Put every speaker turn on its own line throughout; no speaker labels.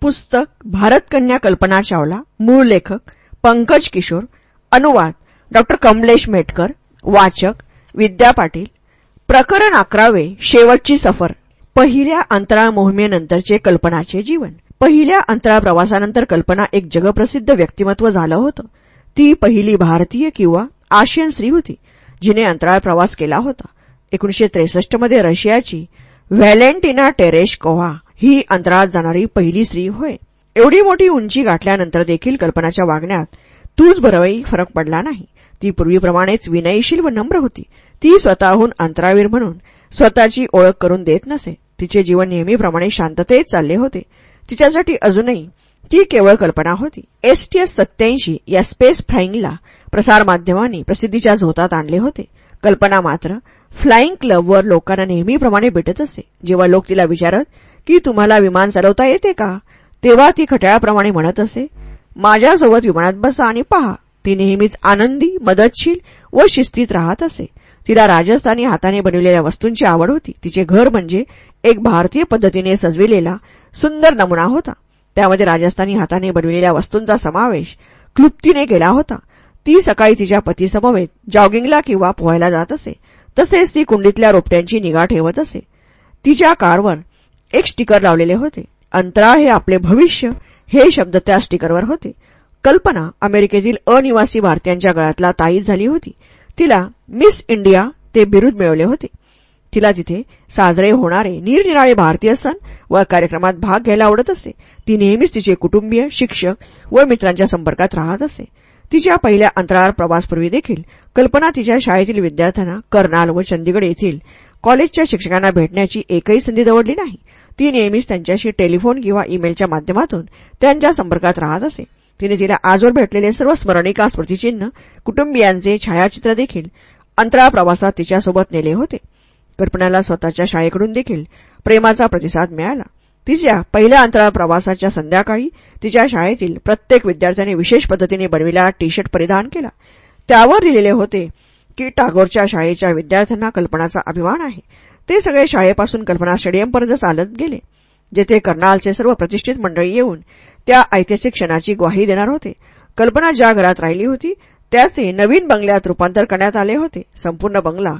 पुस्तक भारतकन्या कल्पना चावला मूळ लेखक पंकज किशोर अनुवाद डॉ कमलेश मेटकर वाचक विद्या पाटील. प्रकरण अकरावे शेवटची सफर. पहिल्या अंतराळ मोहिमेनंतरचे कल्पनाचे जीवन. पहिल्या अंतराळ प्रवासानंतर कल्पना एक जगप्रसिद्ध व्यक्तिमत्व झालं होतं. ती पहिली भारतीय किंवा आशियन स्त्री होती जिने अंतराळ प्रवास केला होता. एकोणीशे त्रेसष्टमध्ये रशियाची व्हॅलेंटिना टेरेश कोव्हा ही अंतराळात जाणारी पहिली स्त्री होय. एवढी मोठी उंची गाठल्यानंतर देखील कल्पनाच्या वागण्यात तूच बरवाई फरक पडला नाही. ती पूर्वीप्रमाणेच विनयशील व नम्र होती. ती स्वतःहून अंतरावीर म्हणून स्वतःची ओळख करून देत नसे. तिचे जीवन नेहमीप्रमाणे शांततेत चालले होते. तिच्यासाठी अजूनही ती केवळ कल्पना होती. एसटीएस सत्याऐंशी या स्पेस फ्लाईंगला प्रसारमाध्यमांनी प्रसिद्धीच्या झोतात आणले होते. कल्पना मात्र फ्लाईंग क्लबवर लोकांना नेहमीप्रमाणे भेटत असे. जेव्हा लोक तिला विचारत की तुम्हाला विमान चालवता येते का? तेव्हा ती खट्याळाप्रमाणे म्हणत असे माझ्यासोबत विमानात बसा आणि पहा. ती नेहमीच आनंदी मदतशील व शिस्तीत राहत असे. तिला राजस्थानी हाताने बनवलेल्या वस्तूंची आवड होती. तिचे घर म्हणजे एक भारतीय पद्धतीने सजविलेला सुंदर नमुना होता. त्यामध्ये राजस्थानी हाताने बनविलेल्या वस्तूंचा समावेश क्लुप्तीने केला होता. ती सकाळी तिच्या पतीसमवेत जॉगिंगला किंवा पोहायला जात असे. तसेच ती कुंडीतल्या रोपट्यांची निगा ठेवत असे. तिच्या कारवर एक स्टिकर लावलेले होते. अंतराळ हे आपले भविष्य हे शब्द त्या स्टिकरवर होते. कल्पना अमेरिकेतील अनिवासी भारतीयांच्या गळ्यातला ताईत झाली होती. तिला मिस इंडिया ते बिरुद मिळवले होते. तिला तिथे साजरे होणारे निरनिराळे भारतीय सण व कार्यक्रमात भाग घ्यायला आवडत असे ती नेहमीच तिचे कुटुंबीय शिक्षक व मित्रांच्या संपर्कात राहत असे. तिच्या पहिल्या अंतराळ प्रवासपूर्वी देखील कल्पना तिच्या शाळेतील विद्यार्थ्यांना कर्नाल व चंदीगड येथील कॉलेजच्या शिक्षकांना भेटण्याची एकही संधी दवडली नाही. ती नेहमीच त्यांच्याशी टेलिफोन किंवा ईमेलच्या माध्यमातून त्यांच्या संपर्कात राहत असे. तिने तिला आजवर भेटलेले सर्व स्मरणिका स्मृतिचिन्ह कुटुंबियांचे छायाचित्र देखील अंतराळ प्रवासात तिच्यासोबत नेले होते. कल्पनाला स्वतःच्या शाळेकडून देखील प्रेमाचा प्रतिसाद मिळाला. तिच्या पहिल्या अंतराळ प्रवासाच्या संध्याकाळी तिच्या शाळेतील प्रत्येक विद्यार्थ्याने विशेष पद्धतीने बनविलेला टी शर्ट परिधान केला. त्यावर लिहिलेले होते की टागोरच्या शाळेच्या विद्यार्थ्यांना कल्पनाचा अभिमान आहे. ते सगळे शाळेपासून कल्पना स्टेडियमपर्यंत चालत गेले जेथे कर्नालचे सर्व प्रतिष्ठित मंडळी येऊन त्या ऐतिहासिक क्षणाची ग्वाही देणार होते. कल्पना ज्या घरात राहिली होती त्याचे नवीन बंगल्यात रूपांतर करण्यात आले होते. संपूर्ण बंगला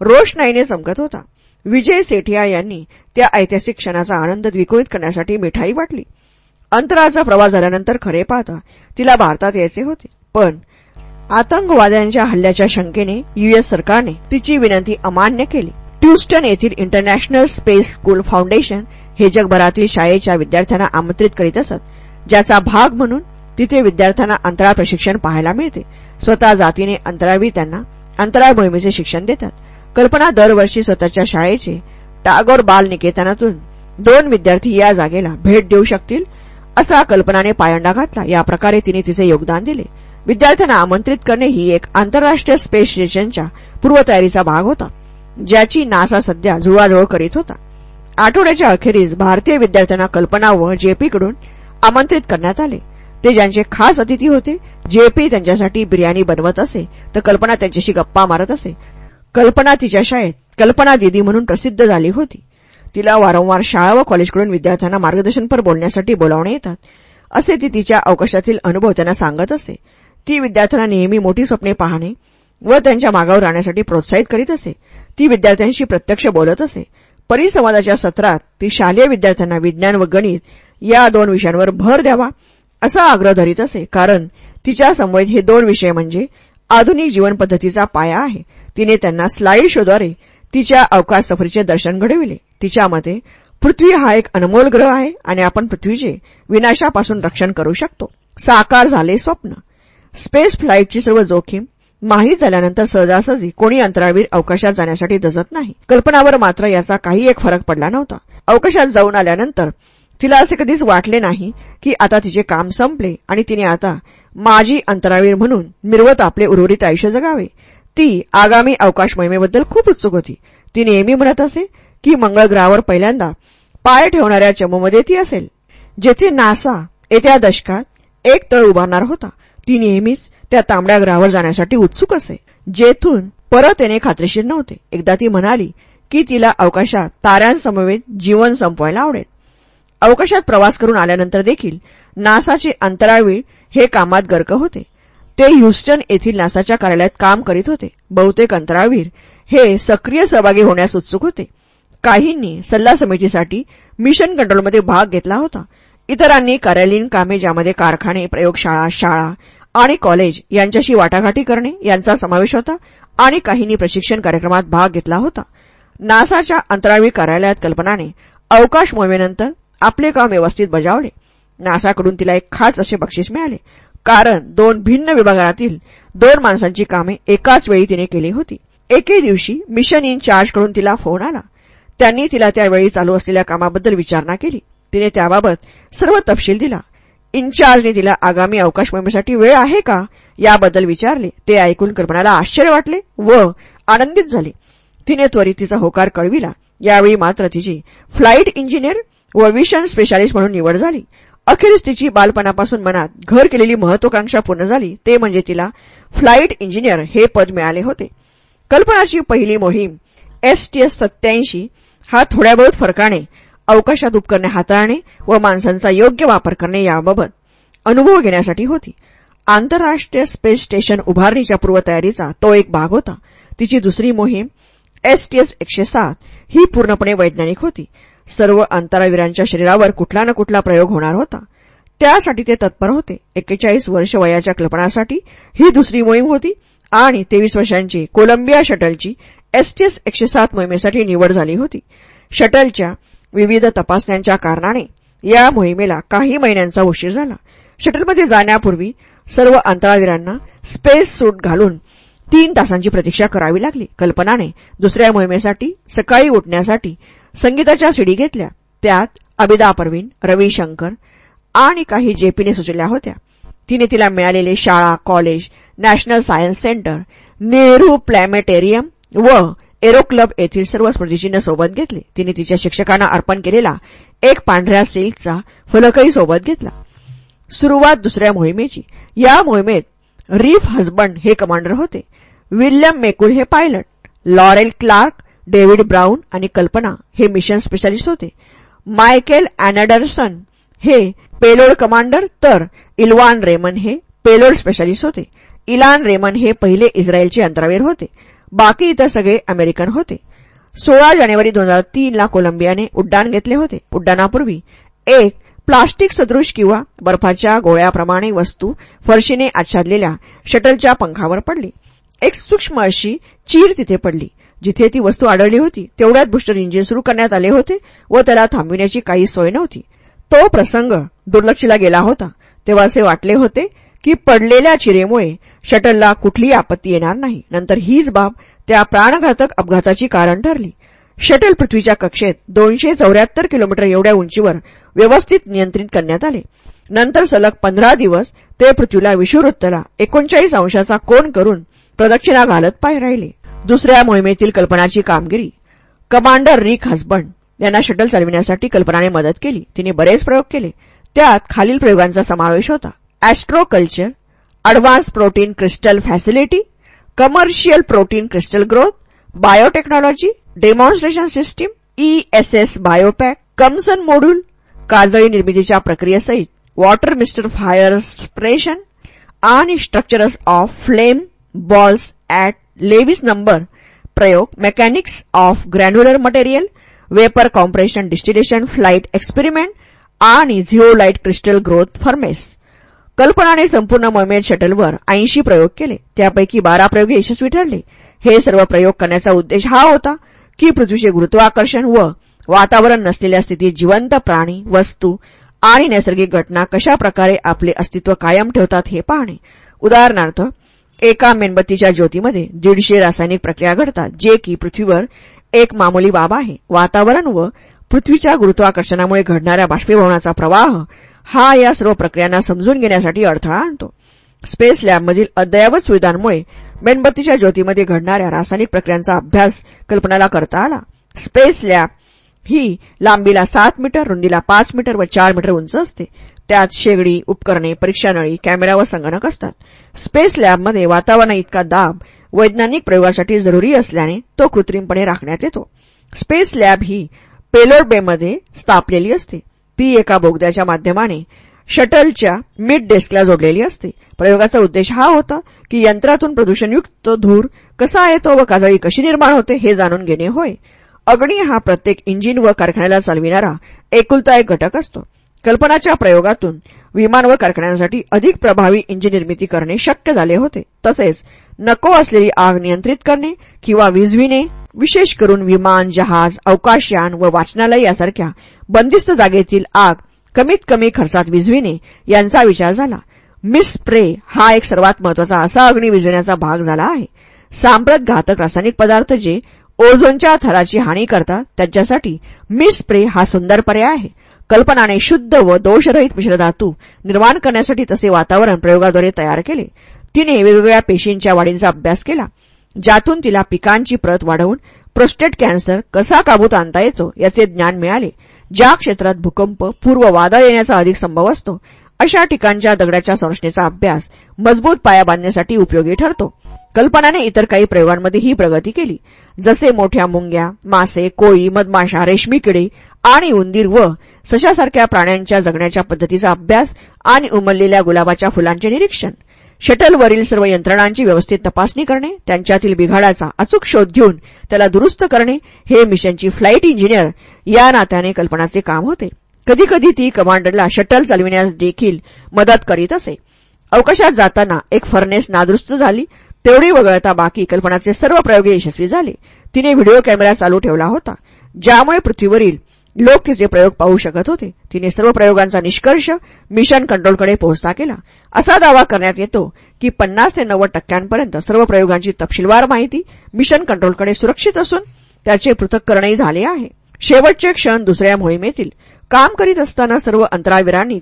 रोषणाईने चमकत होता. विजय सेठिया यांनी त्या ऐतिहासिक क्षणाचा आनंद द्विकोळीत करण्यासाठी मिठाई वाटली. अंतराचा प्रवास झाल्यानंतर खरे पाहता तिला भारतात यायचे होते. पण आतंकवाद्यांच्या हल्ल्याच्या शंकेने युएस सरकारने तिची विनंती अमान्य केली. ह्युस्टन येथील इंटरनॅशनल स्पेस स्कूल फाउंडेशन हे जगभरातील शाळेच्या विद्यार्थ्यांना आमंत्रित करीत असत ज्याचा भाग म्हणून तिथे विद्यार्थ्यांना अंतराळ प्रशिक्षण पाहायला मिळते. स्वतः जातीने अंतराळवी त्यांना अंतराळ मोहिमेचे शिक्षण देतात. कल्पना दरवर्षी स्वतःच्या शाळेचे टागोर बाल निकेतनातून दोन विद्यार्थी या जागेला भेट देऊ शकतील असा कल्पनाने पायंडा घातला. या प्रकारे तिने तिचे योगदान दिले. विद्यार्थ्यांना आमंत्रित करणे ही एक आंतरराष्ट्रीय स्पेस स्टेशनच्या पूर्वतयारीचा भाग होता. ज्याची नासा सध्या जुळवाजुळव करीत होता. आठवड्याच्या अखेरीस भारतीय विद्यार्थ्यांना कल्पना व जेपीकडून आमंत्रित करण्यात आले. ते ज्यांचे खास अतिथी होते जेपी त्यांच्यासाठी बिर्याणी बनवत असे तर कल्पना त्यांच्याशी गप्पा मारत असे. कल्पना तिच्या शाळेत कल्पना दिदी म्हणून प्रसिद्ध झाली होती. तिला वारंवार शाळा व कॉलेजकडून विद्यार्थ्यांना मार्गदर्शनपर बोलण्यासाठी बोलावणे येतात असे ती तिच्या अवकाशातील अनुभव त्यांना सांगत असे. ती विद्यार्थ्यांना नेहमी मोठी स्वप्ने पाहणे व त्यांच्या मागावर राहण्यासाठी प्रोत्साहित करीत असे. ती विद्यार्थ्यांशी प्रत्यक्ष बोलत असे. परिसंवादाच्या सत्रात ती शालेय विद्यार्थ्यांना विज्ञान व गणित या दोन विषयांवर भर द्यावा असा आग्रह धरीत असे. कारण तिच्या समवेत हे दोन विषय म्हणजे आधुनिक जीवनपद्धतीचा पाया आहे. तिने त्यांना स्लाईड शोद्वारे तिच्या अवकाश सफरीचे दर्शन घडविले. तिच्या मते पृथ्वी हा एक अनमोल ग्रह आहे आणि आपण पृथ्वीचे विनाशापासून रक्षण करू शकतो. साकार झाले स्वप्न. स्पेस फ्लाईटची सर्व जोखीम माहीत झाल्यानंतर सहजासहजी कोणी अंतराळवीर अवकाशात जाण्यासाठी दजत नाही. कल्पनावर मात्र याचा काही एक फरक पडला नव्हता. अवकाशात जाऊन आल्यानंतर तिला असे कधीच वाटले नाही की आता तिचे काम संपले आणि तिने आता माजी अंतराळवीर म्हणून मिरवत आपले उर्वरित आयुष्य जगावे. ती आगामी अवकाश मोहिमेबद्दल खूप उत्सुक होती. ती नेहमी म्हणत असे की मंगळ ग्रहावर पहिल्यांदा पाय ठेवणाऱ्या चमूमध्ये ती असेल. जेथे नासा येत्या दशकात एक तळ उभारणार होता. ती नेहमीच त्या तांबड्या ग्रहावर जाण्यासाठी उत्सुक असे. जेथून परत येणे खात्रीशीर नव्हते. एकदा ती म्हणाली की तिला अवकाशात ताऱ्यांसमवेत जीवन संपवायला आवडेल. अवकाशात प्रवास करून आल्यानंतर देखील नासाचे अंतराळवीर हे कामात गर्क होते. ते ह्युस्टन येथील नासाच्या कार्यालयात काम करीत होते. बहुतेक अंतराळवीर हे सक्रिय सहभागी होण्यास उत्सुक होते. काहींनी सल्ला समितीसाठी मिशन कंट्रोलमध्ये भाग घेतला होता. इतरांनी कार्यालयीन कामे ज्यामध्ये कारखाने प्रयोगशाळा शाळा आणि कॉलेज यांच्याशी वाटाघाटी करणे यांचा समावेश होता आणि काहींनी प्रशिक्षण कार्यक्रमात भाग घेतला होता. नासाच्या अंतराळवीर कार्यालयात कल्पनाने अवकाश मोहिमेनंतर आपले काम व्यवस्थित बजावले. नासाकडून तिला एक खास असे बक्षीस मिळाले. कारण दोन भिन्न विभागातील दोन माणसांची कामे एकाच वेळी तिने केली होती. एके दिवशी मिशन इन चार्जकडून तिला फोन आला. त्यांनी तिला त्यावेळी चालू असलेल्या कामाबद्दल विचारणा केली. तिने त्याबाबत सर्व तपशील दिला. इन्चार्जने तिला आगामी अवकाश मोहिमेसाठी वेळ आहे का? याबद्दल विचारले. ते ऐकून कल्पनाला आश्चर्य वाटले व आनंदित झाले. तिने त्वरित तिचा होकार कळविला. यावेळी मात्र तिची फ्लाईट इंजिनियर व विशन स्पेशालिस्ट म्हणून निवड झाली. अखेरीस तिची बालपणापासून मनात घर केलेली महत्वाकांक्षा पूर्ण झाली. ते म्हणजे तिला फ्लाईट इंजिनियर हे पद मिळाले होते. कल्पनाची पहिली मोहीम एस टी एस सत्याऐंशी हा थोड्या बहुत फरकाने अवकाशात उपकरणे हाताळणे व माणसांचा योग्य वापर करणे याबाबत अनुभव घेण्यासाठी होती. आंतरराष्ट्रीय स्पेस स्टेशन उभारणीच्या पूर्वतयारीचा तो एक भाग होता. तिची दुसरी मोहीम एसटीएस एकशे सात ही पूर्णपणे वैज्ञानिक होती. सर्व अंतरावीरांच्या शरीरावर कुठला ना कुठला प्रयोग होणार होता. त्यासाठी ते तत्पर होते. एक्केचाळीस वर्ष वयाच्या कल्पनासाठी ही दुसरी मोहीम होती आणि तेवीस वर्षांची कोलंबिया शटलची एसटीएस एकशे सात मोहिमेसाठी निवड झाली होती. शटलच्या विविध तपासण्यांच्या कारणाने या मोहिमेला काही महिन्यांचा उशीर झाला. शटलमध्ये जाण्यापूर्वी सर्व अंतराळवीरांना स्पेस सूट घालून तीन तासांची प्रतीक्षा करावी लागली. कल्पनाने दुसऱ्या मोहिमेसाठी सकाळी उठण्यासाठी संगीताच्या सिडी घेतल्या. त्यात अबिदा परवीन रविशंकर आणि काही जेपीने सुचवल्या होत्या. तिने तिला मिळालेले शाळा college national science centre Nehru planetarium व एरो क्लब येथील सर्व स्मृतिचिन्ह सोबत घेतले. तिने तिच्या शिक्षकांना अर्पण केलेला एक पांढऱ्या सिल्कचा फलकही सोबत घेतला. सुरुवात दुसऱ्या मोहिमेची. या मोहिमेत रीफ हजबंड हे कमांडर होते. विल्यम मेकुल हे pilot. Laurel Clark David Brown आणि कल्पना हे मिशन स्पेशालिस्ट होते. मायकेल अॅनडरसन हे पेलोड कमांडर तर इल्वान रेमन हे पेलोड स्पेशालिस्ट होते. इलान रेमन हे पहिले इस्रायलचे अंतरावीर होते. बाकी इतर सगळे अमेरिकन होते. सोळा जानेवारी दोन हजार तीनला कोलंबियाने उड्डाण घेतले होते. उड्डाणापूर्वी एक प्लास्टिक सदृश किंवा बर्फाच्या गोळ्याप्रमाणे वस्तू फरशीने आच्छादलेल्या शटलच्या पंखावर पडली. एक सूक्ष्म अशी चीर तिथे पडली. जिथे ती वस्तू आढळली होती तेवढ्यात बुस्टर इंजिन सुरू करण्यात आले होते व त्याला थांबविण्याची काही सोय नव्हती. तो प्रसंग दुर्लक्षीला गेला होता. तेव्हा असे वाटले होते की पडलेल्या चिरेमुळे शटलला कुठलीही आपत्ती येणार नाही. नंतर हीच बाब त्या प्राणघातक अपघाताची कारण ठरली. शटल पृथ्वीच्या कक्षेत दोनशे चौऱ्याहत्तर किलोमीटर एवढ्या उंचीवर व्यवस्थित नियंत्रित करण्यात आले. नंतर सलग पंधरा दिवस ते पृथ्वीला विषुवृत्तला एकोणचाळीस अंशाचा कोण करून प्रदक्षिणा घालत पाय राहिले. दुसऱ्या मोहिमेतील कल्पनाची कामगिरी. कमांडर रिक हसबंड यांना शटल चालविण्यासाठी कल्पनाने मदत केली. तिने बरेच प्रयोग केले. त्यात खालील प्रयोगांचा समावेश होता. Astroculture advanced protein crystal facility commercial protein crystal growth biotechnology demonstration system ESS biopack combustion module काजळी निर्मितीच्या प्रक्रियेसहित वॉटर मिस्टर फायर स्प्रेशन आणि structures of flame balls at Lewis number प्रयोग mechanics of granular material vapour compression distillation flight experiment आणि zeolite crystal growth furnace कल्पनाने संपूर्ण मोहिमेत शटलवर ऐंशी प्रयोग केले. त्यापैकी बारा प्रयोग यशस्वी ठरले. हे सर्व प्रयोग करण्याचा उद्देश हा होता की पृथ्वीचे गुरुत्वाकर्षण व वातावरण नसलेल्या स्थितीत जिवंत प्राणी वस्तू आणि नैसर्गिक घटना कशा प्रकारे आपले अस्तित्व कायम ठेवतात हे पाहणे. उदाहरणार्थ एका मेणबत्तीच्या ज्योतीमध्ये दीडशे रासायनिक प्रक्रिया घडतात जे की पृथ्वीवर एक मामूली बाब आहे. वातावरण व वा पृथ्वीच्या गुरुत्वाकर्षणामुळे घडणाऱ्या बाष्पीभवनाचा प्रवाह हा या सर्व प्रक्रियांना समजून घेण्यासाठी अडथळा आणतो. स्पेस लॅबमधील अद्ययावत सुविधांमुळे मेणबत्तीच्या ज्योतीमध्ये घडणाऱ्या रासायनिक प्रक्रियांचा अभ्यास कल्पनाला करता आला. स्पेस लॅब ही लांबीला सात मीटर रुंदीला पाच मीटर व चार मीटर उंच असते. त्यात शेगडी उपकरणे परीक्षा नळी कॅमेरा व संगणक असतात. स्पेस लॅबमध्ये वातावरणा इतका दाब वैज्ञानिक प्रयोगासाठी जरुरी असल्याने तो कृत्रिमपणे राखण्यात येतो. स्पेस लॅब ही पेलोड बेमध्ये स्थापलेली असते. ती एका बोगद्याच्या माध्यमाने शटलच्या मिड डेस्कला जोडलेली असते. प्रयोगाचा उद्देश हा होता की यंत्रातून प्रदूषणयुक्त धूर कसा येतो व काजळी कशी निर्माण होते हे जाणून घेणे होय. अग्नी हा प्रत्येक इंजिन व कारखान्याला चालविणारा एकुलता एक घटक असतो. कल्पनाच्या प्रयोगातून विमान व कारखान्यांसाठी अधिक प्रभावी इंजिन निर्मिती करणे शक्य झाले होते. तसेच नको असलेली आग नियंत्रित करणे किंवा विजविणे विशेष करून विमान जहाज अवकाशयान व वाचनालय यासारख्या बंदिस्त जागेतील आग कमीत कमी खर्चात विझविणे यांचा विचार झाला. मिस स्प्रे हा एक सर्वात महत्त्वाचा असा अग्नी विझविण्याचा भाग झाला आहे. सांप्रत घातक रासायनिक पदार्थ जे ओझोनच्या थराची हानी करतात त्यांच्यासाठी मिस स्प्रे हा सुंदर पर्याय आहे. कल्पनाने शुद्ध व दोषरहित मिश्रधातू निर्माण करण्यासाठी तसे वातावरण प्रयोगाद्वारे तयार केले. तिने वेगवेगळ्या पेशींच्या वाढींचा अभ्यास केला. ज्यातून तिला पिकांची प्रत वाढवून प्रोस्टेट कॅन्सर कसा काबूत आणता येतो याचे ज्ञान मिळाले. ज्या क्षेत्रात भूकंप पूर्व वादळ येण्याचा अधिक संभव असतो अशा ठिकाणच्या दगडाच्या संरचनेचा अभ्यास मजबूत पाया बांधण्यासाठी उपयोगी ठरतो. कल्पनाने इतर काही प्रयोगांमध्ये ही प्रगती केली. जसे मोठ्या मुंग्या मासे कोळी मधमाशा रेशमी किडे आणि उंदीर व सशासारख्या प्राण्यांच्या जगण्याच्या पद्धतीचा अभ्यास आणि उमललेल्या गुलाबाच्या फुलांचे निरीक्षण. शटलवरील सर्व यंत्रणांची व्यवस्थित तपासणी करणे त्यांच्यातील बिघाडाचा अचूक शोध घेऊन त्याला दुरुस्त करणे हे मिशनची फ्लाईट इंजिनियर या नात्याने कल्पनाचे काम होते. कधीकधी ती कमांडरला शटल चालविण्यास देखील मदत करीत असे. अवकाशात जाताना एक फर्नेस नादुरुस्त झाली. तेवढी वगळता बाकी कल्पनाचे सर्व प्रयोग यशस्वी झाले. तिने व्हिडिओ कॅमेरा चालू ठेवला होता. ज्यामुळे पृथ्वीवरील लोक तिचे प्रयोग पाहू शकत होते तिने सर्व प्रयोगांचा निष्कर्ष मिशन कंट्रोलकडे पोहोचता केला. असा दावा करण्यात येतो की पन्नास ते नव्वद टक्क्यांपर्यंत सर्व प्रयोगांची तपशीलवार माहिती मिशन कंट्रोलकडे सुरक्षित असून त्याचे पृथक्करणही झाले आहे. शेवटचे क्षण दुसऱ्या मोहिमेतील काम करीत असताना सर्व अंतराळवीरांनी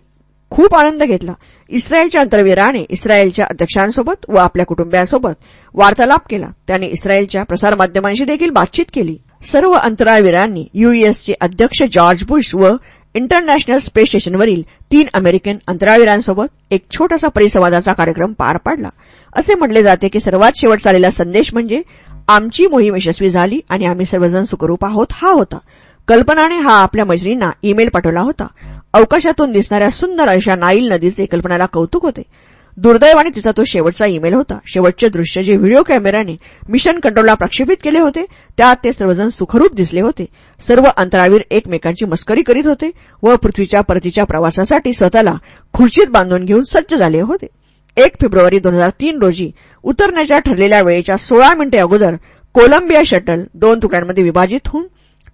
खूप आनंद घेतला. इस्रायलच्या अंतर्वीराने इस्रायलच्या अध्यक्षांसोबत व आपल्या कुटुंबियांसोबत वार्तालाप केला. त्याने इस्रायलच्या प्रसारमाध्यमांशी देखील बातचीत केली. सर्व अंतराळवीरांनी युएसचे अध्यक्ष जॉर्ज बुश व इंटरनॅशनल स्पेस स्टेशनवरील तीन अमेरिकन अंतराळवीरांसोबत एक छोटासा परिसंवादाचा कार्यक्रम पार पाडला. असे म्हटले जाते की सर्वात शेवट चाललेला संदेश म्हणजे आमची मोहीम यशस्वी झाली आणि आम्ही सर्वजण सुखरूप आहोत हा होता. कल्पनाने हा आपल्या मैत्रिणींना ईमेल पाठवला होता. अवकाशातून दिसणाऱ्या सुंदर अशा नाईल नदीचे कल्पनाला कौतुक होते. दुर्दैवाने तिचा तो शेवटचा ईमेल होता. शेवटचे दृश्य जे व्हिडिओ कॅमेऱ्याने मिशन कंट्रोलला प्रक्षेपित केले होते त्यात ते सर्वजण सुखरूप दिसले होते. सर्व अंतराळवीर एकमेकांची मस्करी करीत होते व पृथ्वीच्या परतीच्या प्रवासासाठी स्वतःला खुर्चीत बांधून घेऊन सज्ज झाले होते. एक फेब्रुवारी दोन हजार तीन रोजी उतरण्याच्या ठरलेल्या वेळेच्या सोळा मिनिटे अगोदर कोलंबिया शटल दोन तुकड्यांमध्ये विभाजित होऊन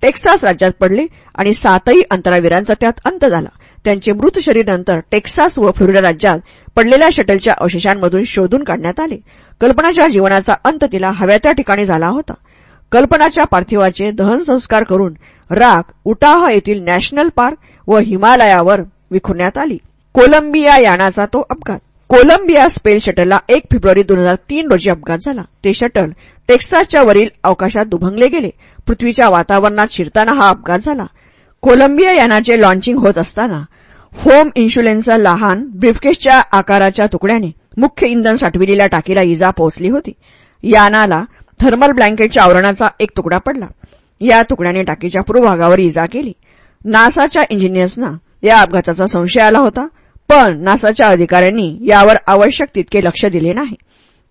टेक्सास राज्यात पडले आणि सातही अंतरावीरांचा त्यात अंत झाला. त्यांचे मृत शरीर नंतर टेक्सास व फ्लोरिडा राज्यात पडलेल्या शटलच्या अवशेषांमधून शोधून काढण्यात आले. कल्पनाच्या जीवनाचा अंत तिला हव्या त्या ठिकाणी झाला होता. कल्पनाच्या पार्थिवाचे दहन संस्कार करून राख उटाह येथील नॅशनल पार्क व हिमालयावर विखुरण्यात आली. कोलंबिया यानाचा तो अपघात. कोलंबिया स्पेल शटलला एक फेब्रुवारी दोन हजार तीन रोजी अपघात झाला. ते शटल टेक्सासच्या वरील अवकाशात दुभंगले गेले. पृथ्वीच्या वातावरणात शिरताना हा अपघात झाला. कोलंबिया यानाचे लॉन्चिंग होत असताना होम इन्शुलन्सचा लहान ब्रिफकेसच्या आकाराच्या तुकड्याने मुख्य इंधन साठविलेल्या टाकीला इजा पोहोचली होती. यानाला थर्मल ब्लँकेटच्या आवरणाचा एक तुकडा पडला. या तुकड्याने टाकीच्या पूर्वभागावर इजा केली. नासाच्या इंजिनियर्सना या अपघाताचा संशय आला होता. पण नासाच्या अधिकाऱ्यांनी यावर आवश्यक तितके लक्ष दिले नाही.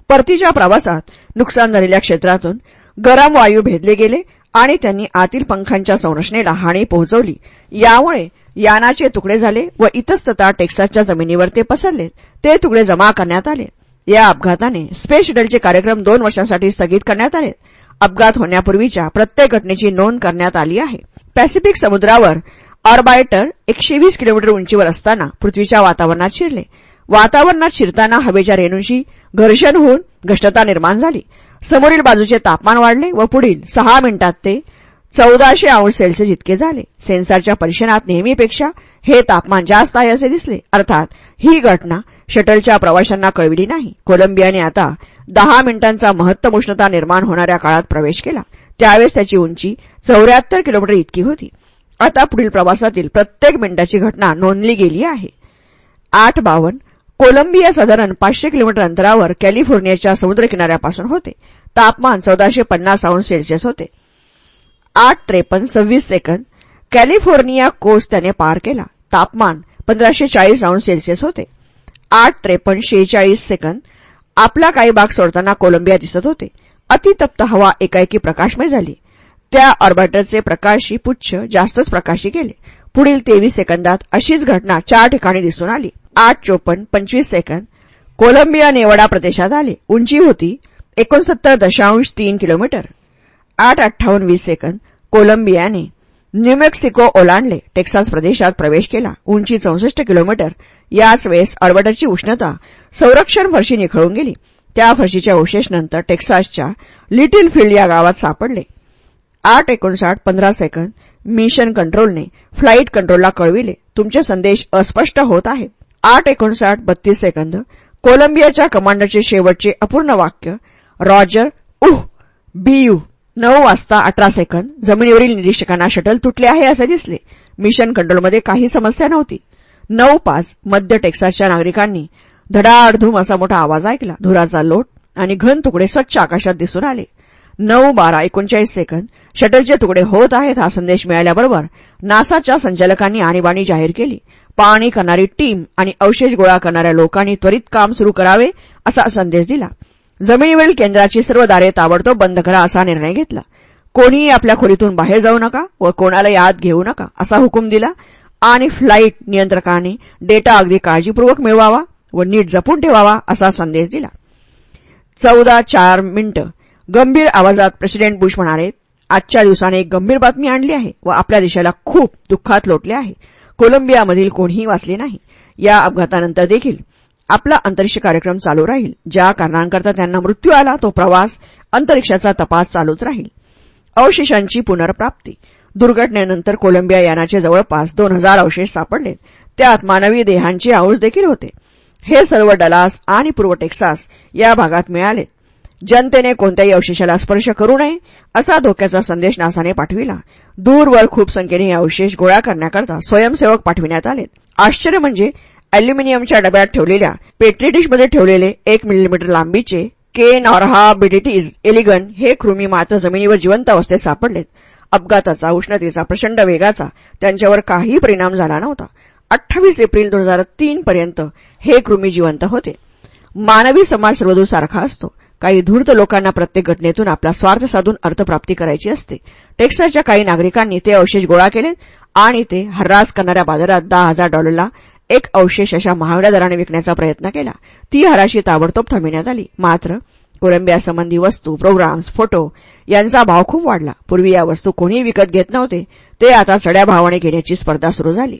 परतीच्या प्रवासात नुकसान झालेल्या क्षेत्रातून गरम वायू भेदले गेले आणि त्यांनी आतील पंखांच्या संरचनेला हानी पोहोचवली. यामुळे यानाचे तुकडे झाले व इतस्तता टेक्सासच्या जमिनीवर ते पसरले. ते तुकडे जमा करण्यात आले. या अपघाताने स्पेस शटलचे कार्यक्रम दोन वर्षांसाठी स्थगित करण्यात आले. अपघात होण्यापूर्वीच्या प्रत्येक घटनेची नोंद करण्यात आली आहे. पॅसिफिक समुद्रावर ऑर्बायटर एकशे वीस किलोमीटर उंचीवर असताना पृथ्वीच्या वातावरणात शिरले. वातावरणात शिरताना हवेच्या रेणूंशी घर्षण होऊन घष्टता निर्माण झाली. समोरील बाजूचे तापमान वाढले व पुढील सहा मिनिटात ते चौदाशे अंश सेल्सिअस इतके झाले. सेन्सरच्या परीक्षणात नेहमीपेक्षा हे तापमान जास्त आहे असे दिसले. अर्थात ही घटना शटलच्या प्रवाशांना कळविली नाही. कोलंबियाने आता दहा मिनिटांचा महत्तम उष्णता निर्माण होणाऱ्या काळात प्रवेश केला. त्यावेळेस त्याची उंची चौऱ्याहत्तर किलोमीटर इतकी होती. आता पुढील प्रवासातील प्रत्येक मिनिटाची घटना नोंदली गेली आहे. आठ बावन कोलंबिया साधारण पाचशे किलोमीटर अंतरावर कॅलिफोर्नियाच्या समुद्रकिनाऱ्यापासून होते. तापमान चौदाशे पन्नास अंश सेल्सिअस होते. आठ त्रेपन्न सव्वीस सेकंद कॅलिफोर्निया कोस्ट त्याने पार केला. तापमान पंधराशे चाळीस अंश सेल्सिअस होते. आठ त्रेपन्न शेहेचाळीस सेकंद आपला काही भाग सोडताना कोलंबिया दिसत होते. अतितप्त हवा एकाएकी प्रकाशमय झाली. त्या ऑर्बिटरचे प्रकाशी पुच्छ जास्तच प्रकाशी गेले. पुढील तेवीस सेकंदात अशीच घटना चार ठिकाणी दिसून आली. आठ चोपन्न पंचवीस सेकंद. कोलंबिया नेवाडा प्रदेशात आले. उंची होती एकोणसत्तर दशांश तीन किलोमीटर. आठ अठ्ठावन्न वीस सेकंद. कोलंबियाने न्यूमेक्सिको ओलांडले. टेक्सास प्रदेशात प्रवेश केला. उंची चौसष्ट किलोमीटर. याच वेळेस ऑर्बिटरची उष्णता संरक्षण फरशी निखळून गेली. त्या फरशीच्या अवशेष नंतर टेक्सासच्या लिटिल फील्ड या गावात सापडले. आठ एकोणसाठ पंधरा सेकंद मिशन कंट्रोलने फ्लाईट कंट्रोलला कळविले. तुमचे संदेश अस्पष्ट होत आहे आठ एकोणसाठ बत्तीस सेकंद कोलंबियाच्या कमांडरचे शेवटचे अपूर्ण वाक्य रॉजर उह बीयू नऊ वाजता अठरा सेकंद जमिनीवरील निरीक्षकांना शटल तुटले आहे असे दिसले. मिशन कंट्रोलमध्ये काही समस्या नव्हती. नऊ पाच मध्य टेक्सासच्या नागरिकांनी धडाडधूम असा मोठा आवाज ऐकला. धुराचा लोट आणि घन तुकडे स्वच्छ आकाशात दिसून आले. नऊ बारा एकोणचाळीस सेकंद. शटलचे तुकडे होत आहेत हा संदेश मिळाल्याबरोबर नासाच्या संचालकांनी आणीबाणी जाहीर केली. पाणी करणारी टीम आणि अवशेष गोळा करणाऱ्या लोकांनी त्वरित काम सुरू करावे असा संदेश दिला. जमिनीवरील केंद्राची सर्व दारे ताबडतोब बंद करा असा निर्णय घेतला. कोणीही आपल्या खोलीतून बाहेर जाऊ नका व कोणाला याद घेऊ नका असा हुकूम दिला. आणि फ्लाईट नियंत्रकांनी डेटा अगदी काळजीपूर्वक मिळवावा व नीट जपून ठेवावा असा संदेश दिला. चौदा चार मिनिटं. गंभीर आवाजात प्रेसिडेंट बुश म्हणाले आजच्या दिवसाने एक गंभीर बातमी आणली आहे व आपल्या देशाला खूप दुःखात लोटले आहे. कोलंबियामधील कोणीही वाचले नाही. या अपघातानंतर देखील आपला अंतरिक्ष कार्यक्रम चालू राहील. ज्या कारणांकरता त्यांना मृत्यू आला तो प्रवास अंतरिक्षाचा तपास चालूच राहील. अवशेषांची पुनर्प्राप्ती. दुर्घटनेनंतर कोलंबिया यानाचे जवळपास दोन हजार अवशेष सापडले. त्यात मानवी देहांचे अंश देखील होते. हे सर्व डलास आणि पूर्व टेक्सास या भागात मिळाले. जनतेने कोणत्याही अवशेषाला स्पर्श करू नये असा धोक्याचा संदेश नासाने पाठविला. दूरवर खूप संख्येने हे अवशेष गोळा करण्याकरता स्वयंसेवक पाठविण्यात आले. आश्चर्य म्हणजे अॅल्युमिनियमच्या डब्यात ठेवलेल्या पेट्री डिशमध्ये ठेवलेले एक मिलीमीटर लांबीचे के नॉरहा बिडिटीज एलिगन हे कृमी मात्र जमिनीवर जिवंत अवस्थेत सापडलेत. अपघाताचा उष्णतेचा प्रचंड वेगाचा त्यांच्यावर काही परिणाम झाला नव्हता. अठ्ठावीस एप्रिल दोन हजार तीन पर्यंत हे कृमी जिवंत होते. मानवी समाज सर्वदूर सारखा असतो. काही धूर्त लोकांना प्रत्येक घटनेतून आपला स्वार्थ साधून अर्थप्राप्ती करायची असते. टेक्सासच्या काही नागरिकांनी ते अवशेष गोळा केले आणि ते हर्रास करणाऱ्या बाजारात दहा हजार डॉलरला एक अवशेष अशा महागड्या दराने विकण्याचा प्रयत्न केला. ती हराशी ताबडतोब थांबविण्यात आली. मात्र कोलंबियासंबंधी वस्तू प्रोग्राम्स फोटो यांचा भाव खूप वाढला. पूर्वी या वस्तू कोणीही विकत घेत नव्हते. ते आता चढ्या भावाने घेण्याची स्पर्धा सुरू झाली.